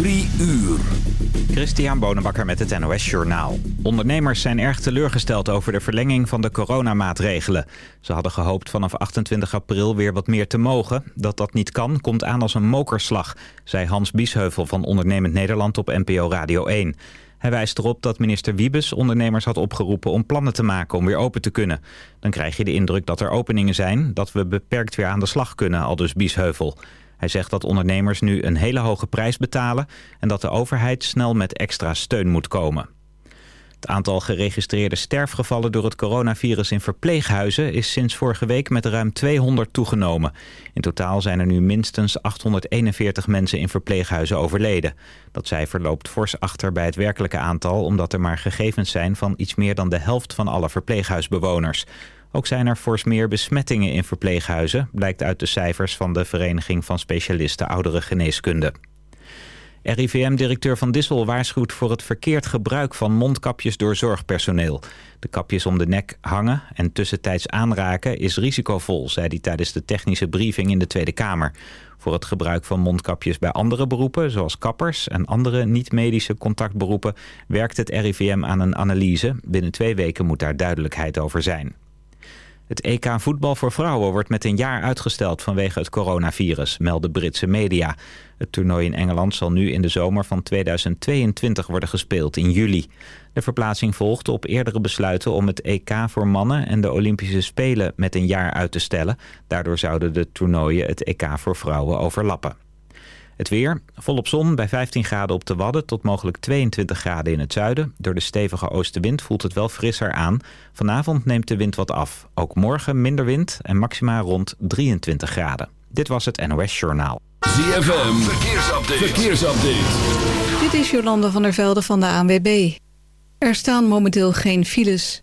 Drie uur. Christian Bonenbakker met het NOS Journaal. Ondernemers zijn erg teleurgesteld over de verlenging van de coronamaatregelen. Ze hadden gehoopt vanaf 28 april weer wat meer te mogen. Dat dat niet kan, komt aan als een mokerslag, zei Hans Biesheuvel van Ondernemend Nederland op NPO Radio 1. Hij wijst erop dat minister Wiebes ondernemers had opgeroepen om plannen te maken om weer open te kunnen. Dan krijg je de indruk dat er openingen zijn, dat we beperkt weer aan de slag kunnen, aldus Biesheuvel. Hij zegt dat ondernemers nu een hele hoge prijs betalen... en dat de overheid snel met extra steun moet komen. Het aantal geregistreerde sterfgevallen door het coronavirus in verpleeghuizen... is sinds vorige week met ruim 200 toegenomen. In totaal zijn er nu minstens 841 mensen in verpleeghuizen overleden. Dat cijfer loopt fors achter bij het werkelijke aantal... omdat er maar gegevens zijn van iets meer dan de helft van alle verpleeghuisbewoners... Ook zijn er fors meer besmettingen in verpleeghuizen... blijkt uit de cijfers van de Vereniging van Specialisten Oudere Geneeskunde. RIVM-directeur Van Dissel waarschuwt voor het verkeerd gebruik van mondkapjes door zorgpersoneel. De kapjes om de nek hangen en tussentijds aanraken is risicovol, zei hij tijdens de technische briefing in de Tweede Kamer. Voor het gebruik van mondkapjes bij andere beroepen, zoals kappers en andere niet-medische contactberoepen, werkt het RIVM aan een analyse. Binnen twee weken moet daar duidelijkheid over zijn. Het EK voetbal voor vrouwen wordt met een jaar uitgesteld vanwege het coronavirus, melden Britse media. Het toernooi in Engeland zal nu in de zomer van 2022 worden gespeeld in juli. De verplaatsing volgt op eerdere besluiten om het EK voor mannen en de Olympische Spelen met een jaar uit te stellen. Daardoor zouden de toernooien het EK voor vrouwen overlappen. Het weer, volop zon bij 15 graden op de Wadden tot mogelijk 22 graden in het zuiden. Door de stevige oostenwind voelt het wel frisser aan. Vanavond neemt de wind wat af. Ook morgen minder wind en maxima rond 23 graden. Dit was het NOS Journaal. ZFM, verkeersupdate. verkeersupdate. Dit is Jolande van der Velde van de ANWB. Er staan momenteel geen files.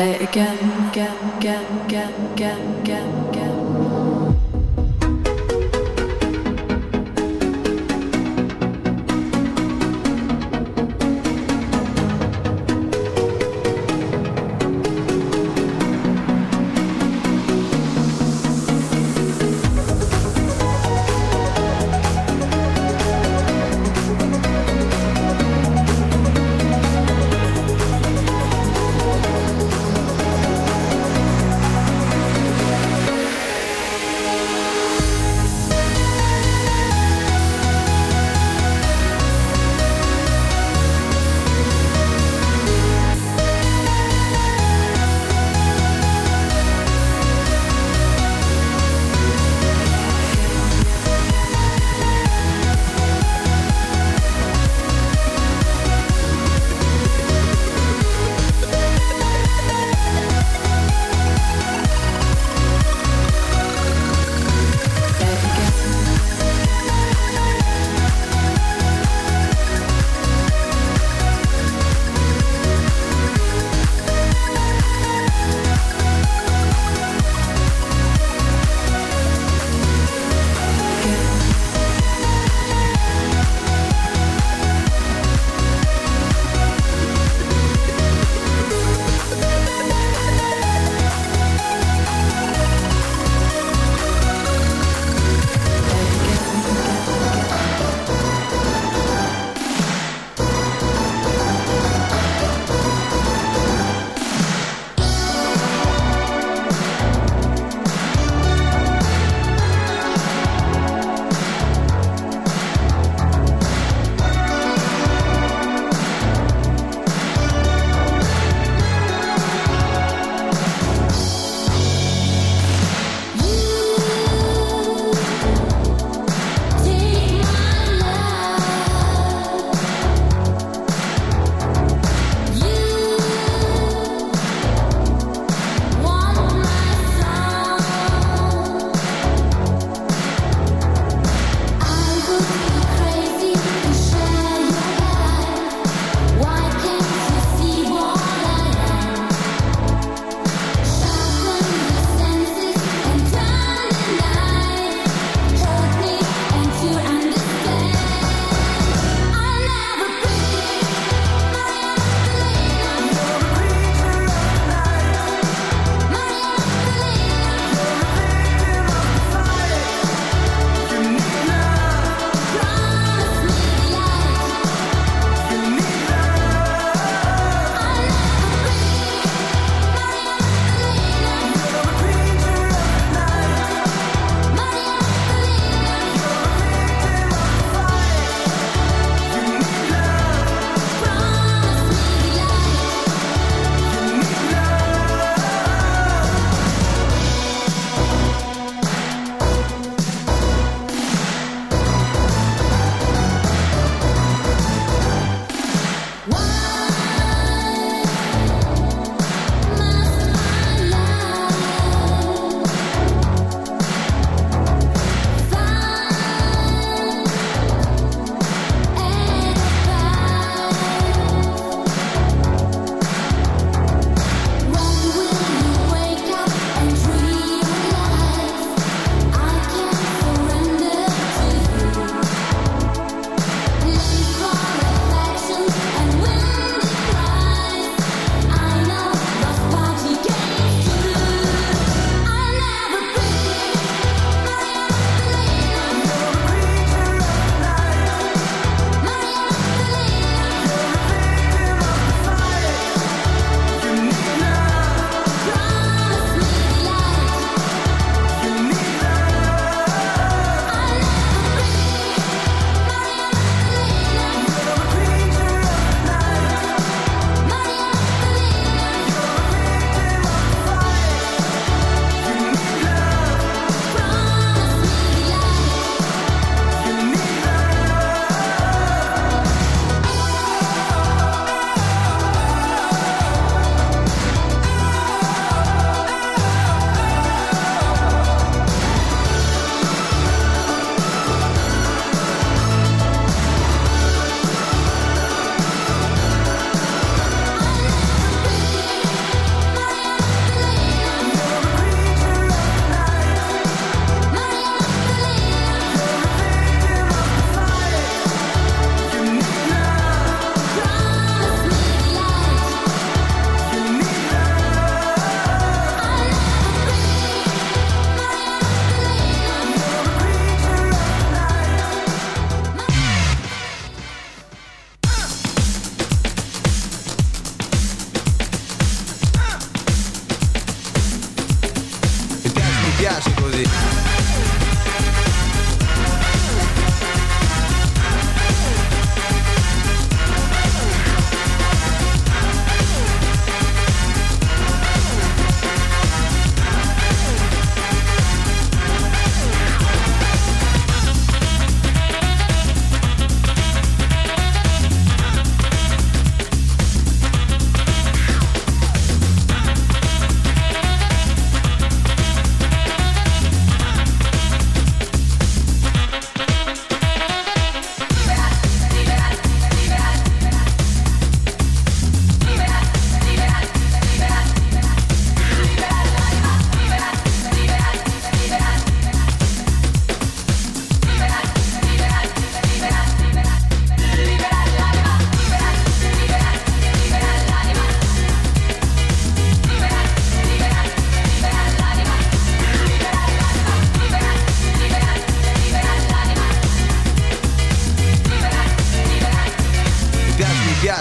Play again, uh,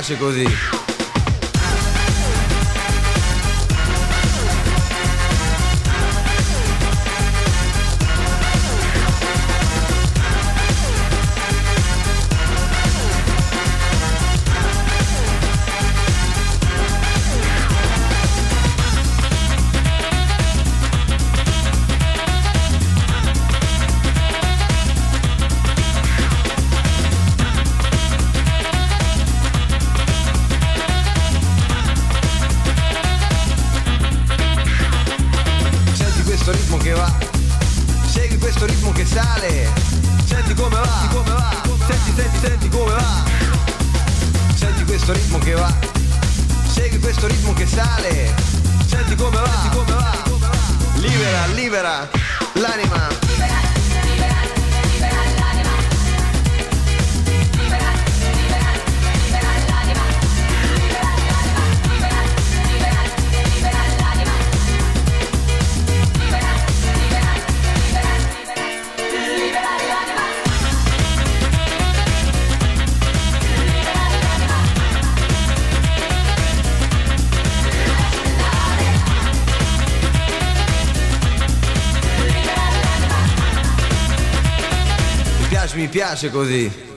piace così. piace così.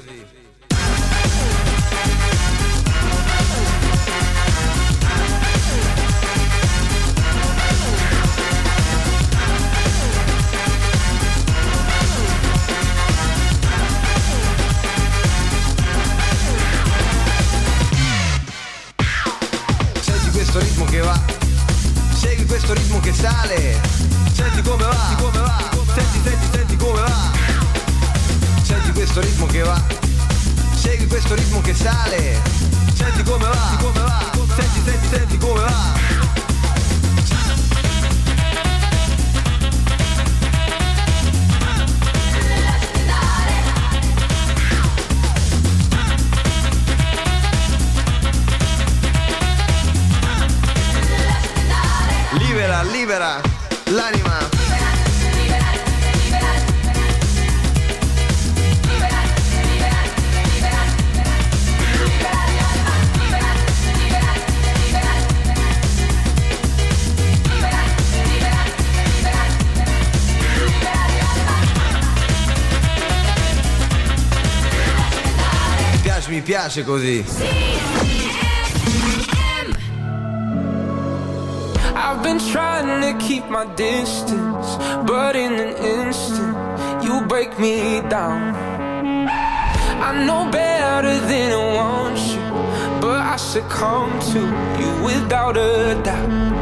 Piace, così. I've been trying to keep my distance, but in an instant, you break me down. I know better than I want you, but I succumb to you without a doubt.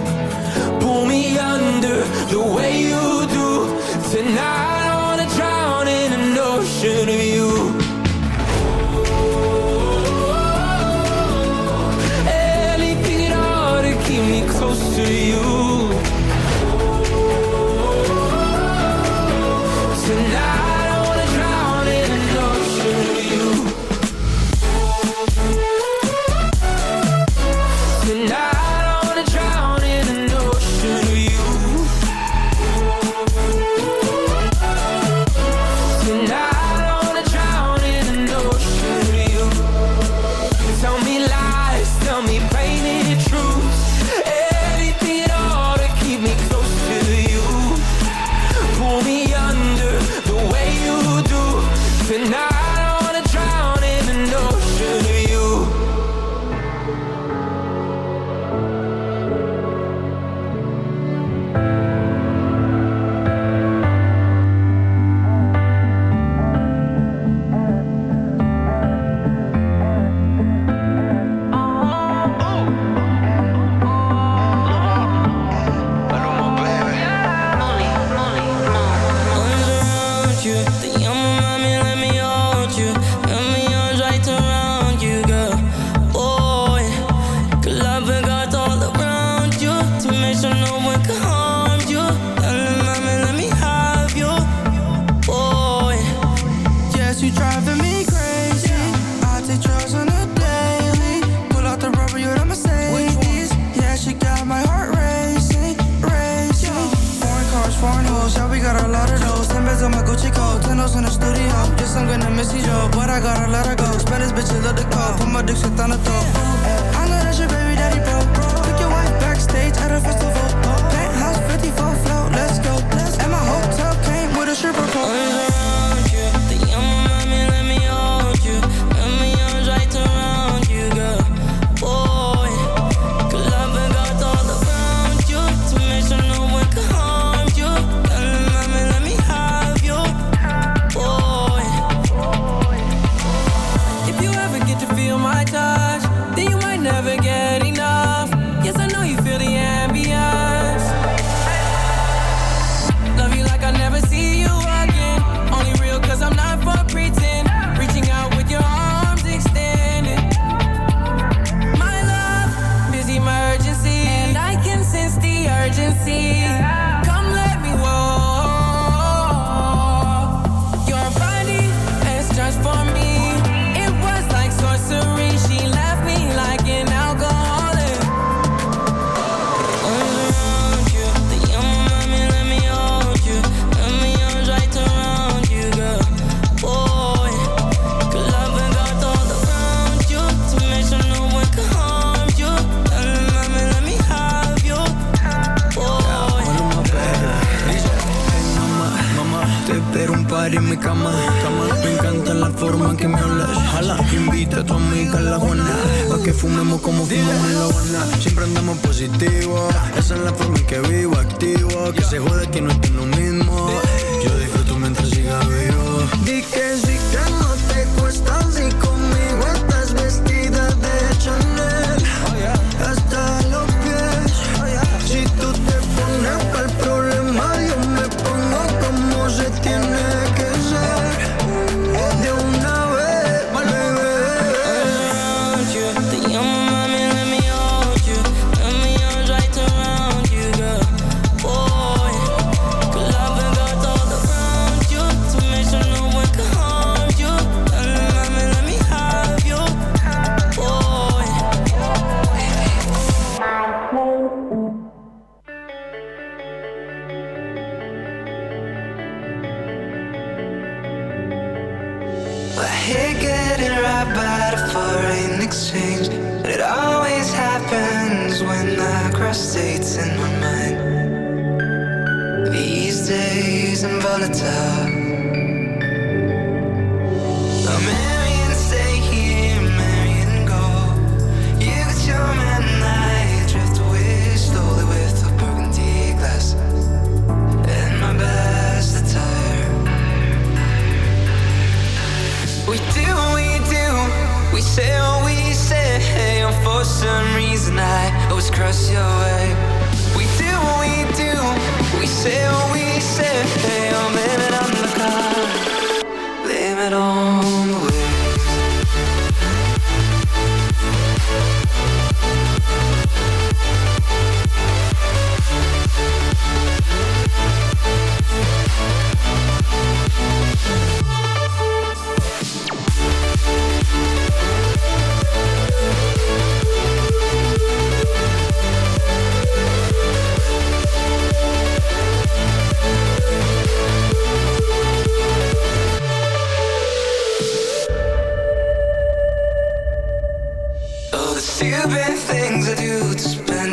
the way you do tonight.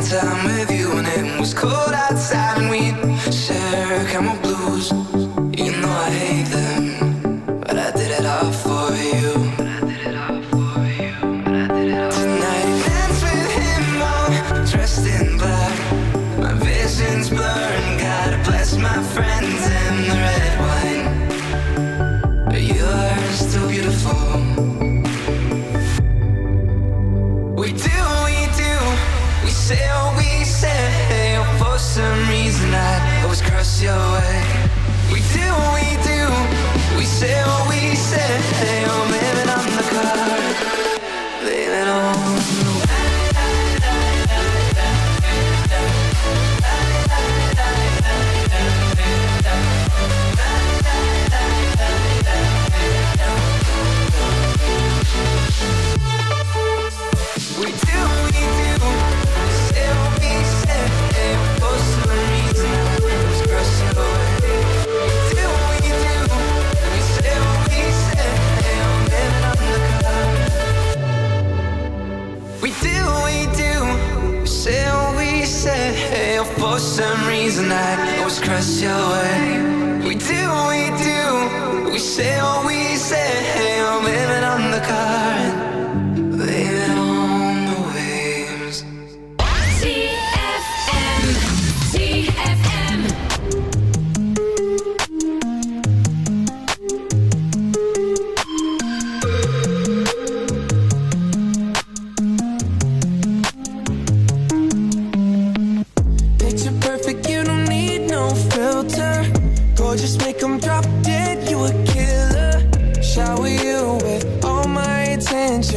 Time with you when it was cold outside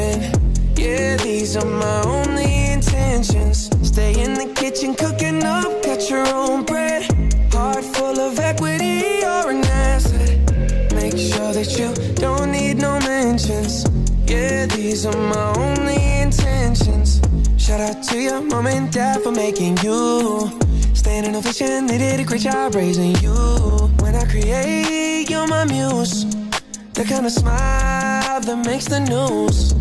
Yeah, these are my only intentions. Stay in the kitchen, cooking up, got your own bread. Heart full of equity, you're an asset. Make sure that you don't need no mentions. Yeah, these are my only intentions. Shout out to your mom and dad for making you. Standing ovation, they did a great job raising you. When I create, you're my muse. The kind of smile that makes the news.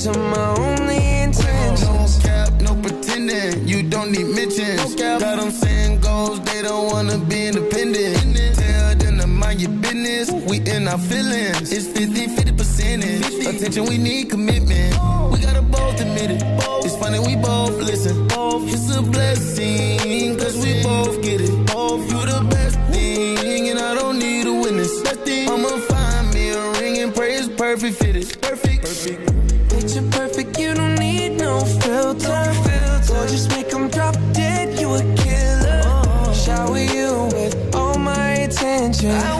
these are my only intentions. No cap, no pretending. You don't need mentions. Got them saying goals, they don't wanna be independent. Tell them to mind your business. We in our feelings. It's 50 50 percentage. Attention, we need commitment. We gotta both admit it. It's funny, we both listen. It's a blessing attention.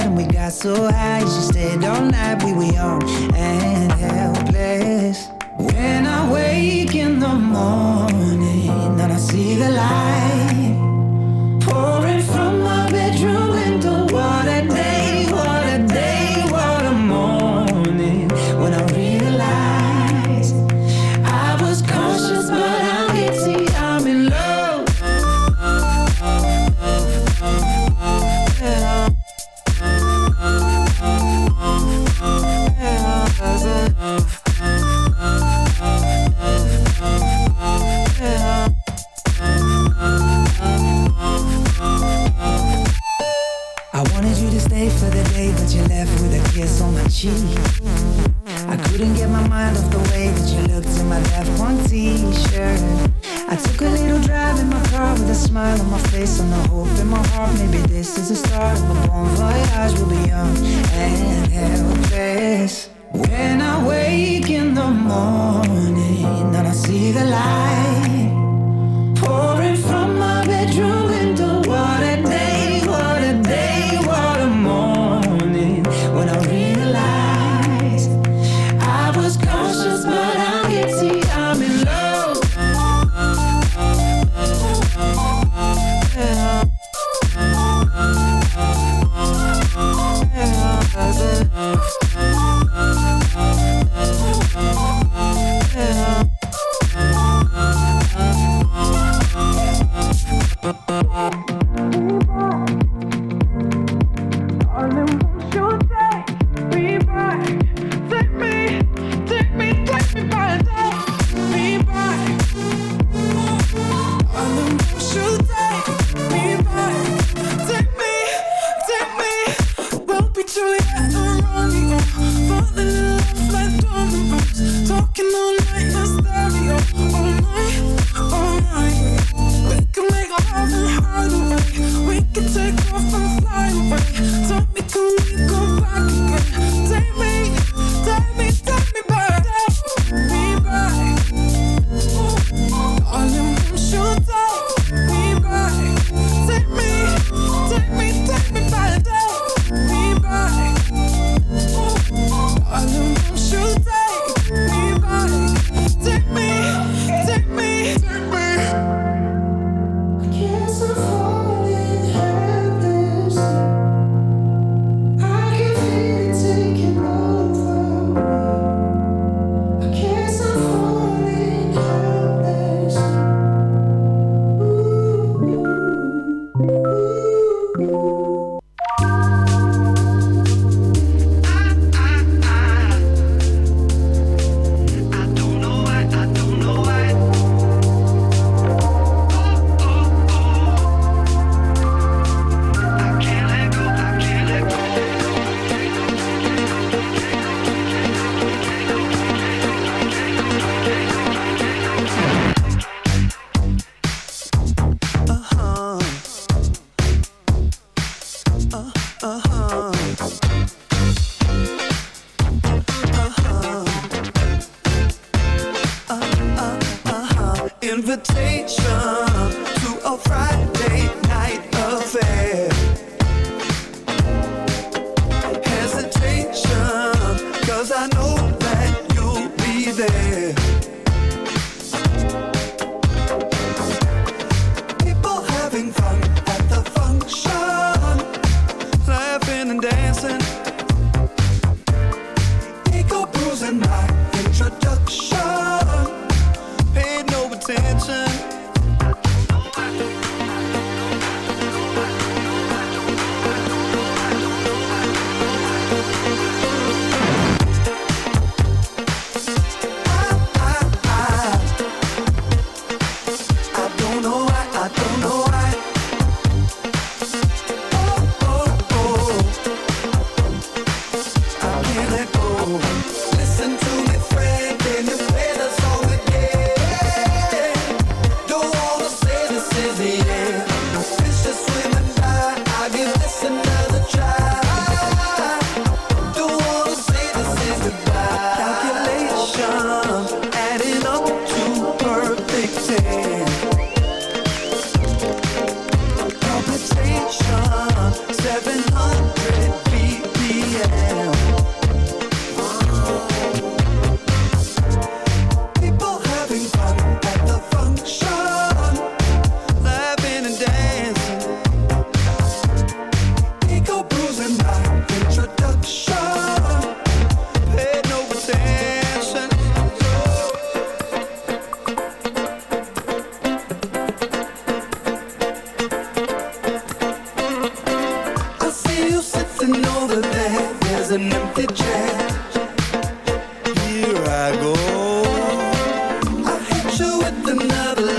and we got so high. She stayed all night, we were young and helpless. When I wake in the morning and I see the light. place and the hope in my heart. Maybe this is the start of a bon voyage. We'll be young and helpless. When I wake in the morning and I see the light pouring from another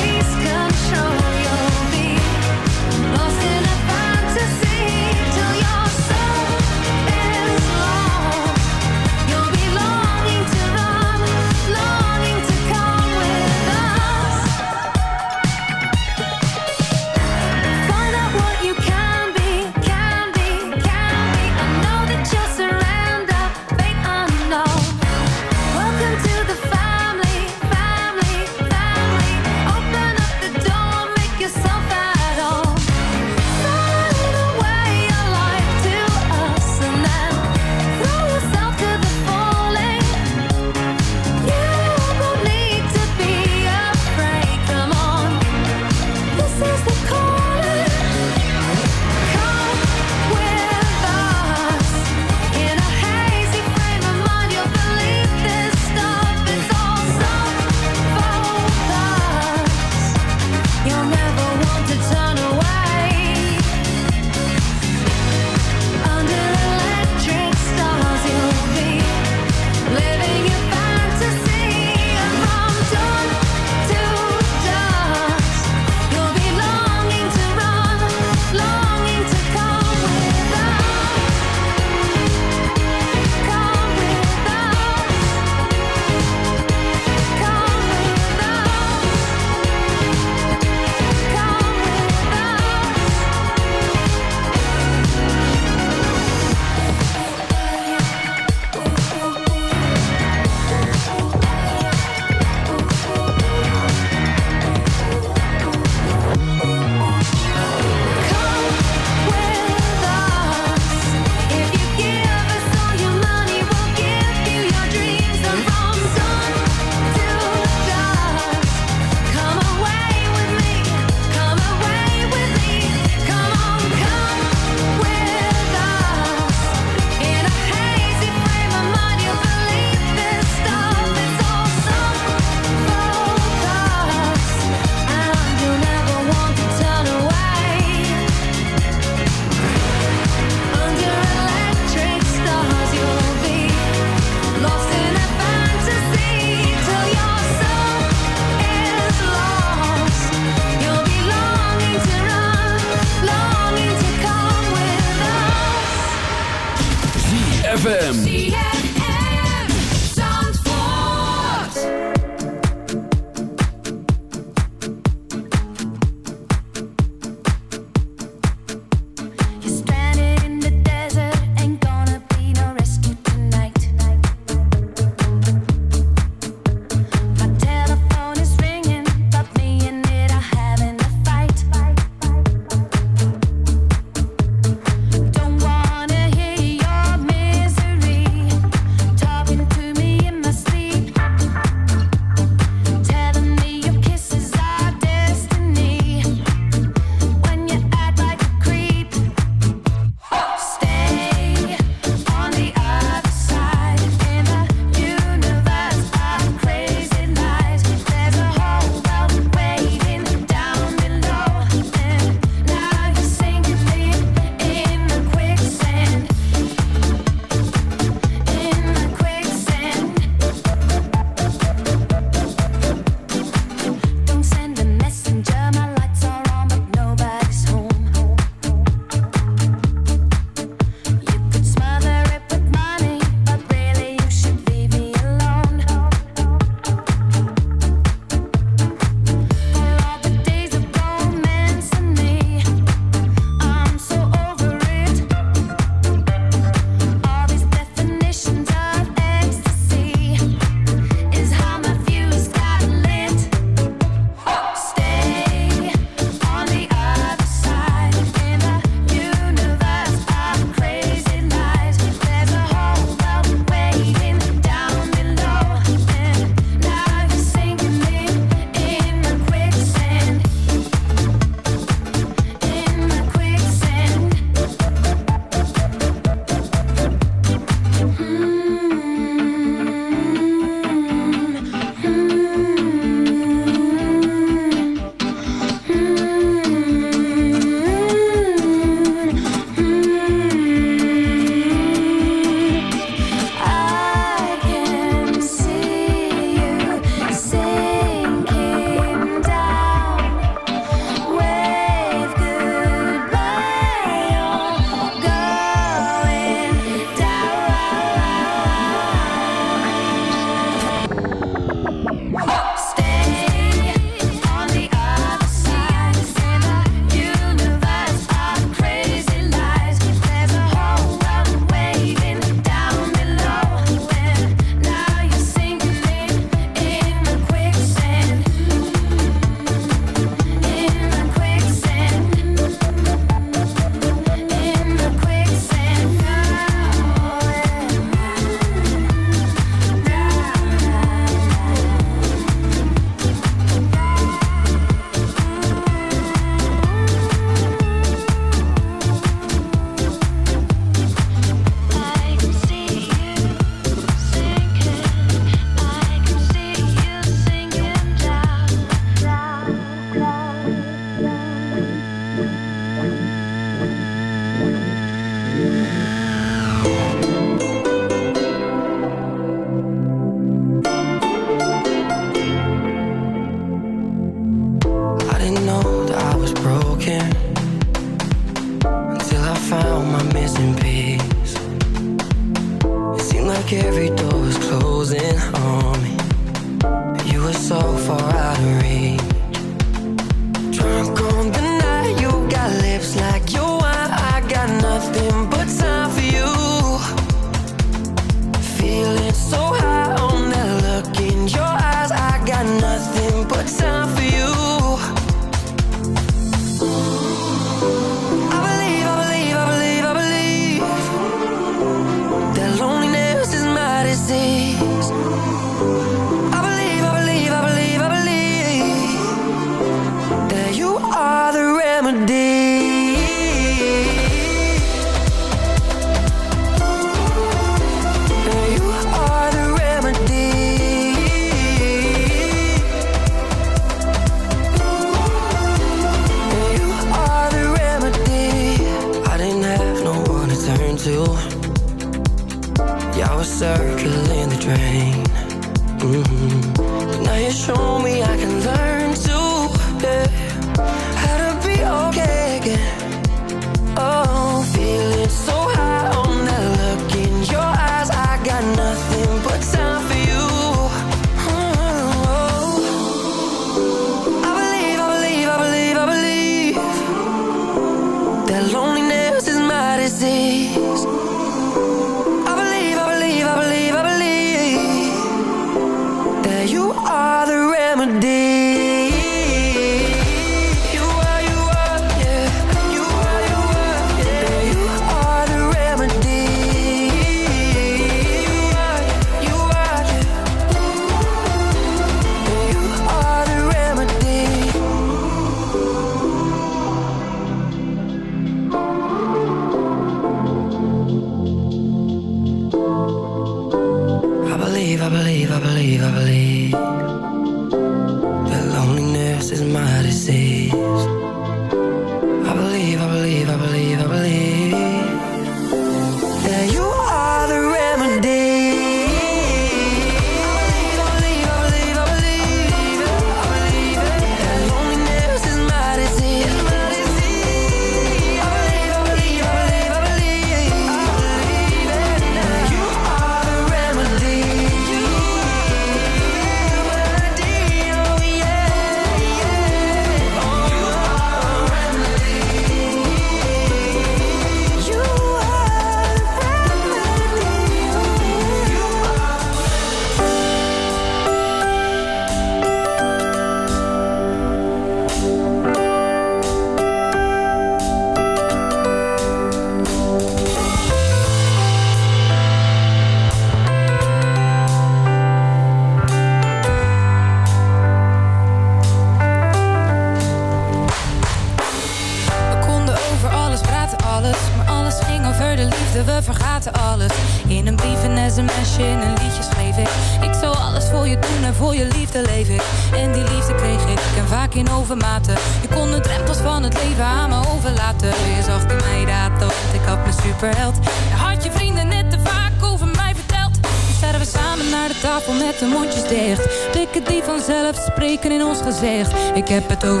heb het over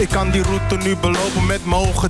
Ik kan die route nu belopen met mijn ogen dicht.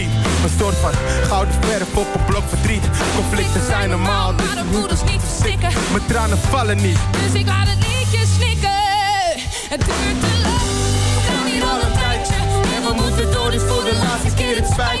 Een soort van gouden verf op een blok verdriet. Conflicten zijn normaal, dus Maar de voeders niet verstikken. mijn tranen vallen niet. Dus ik laat het liedje snikken. Het duurt te lang. We gaan hier al een tijdje. En we moeten door, dus voor de laatste keer het spijt